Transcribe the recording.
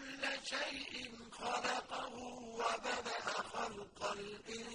كل شَيْءٍ خَلَقَهُ وَبَدَأَ خَلْقَ الْإِنسَانِ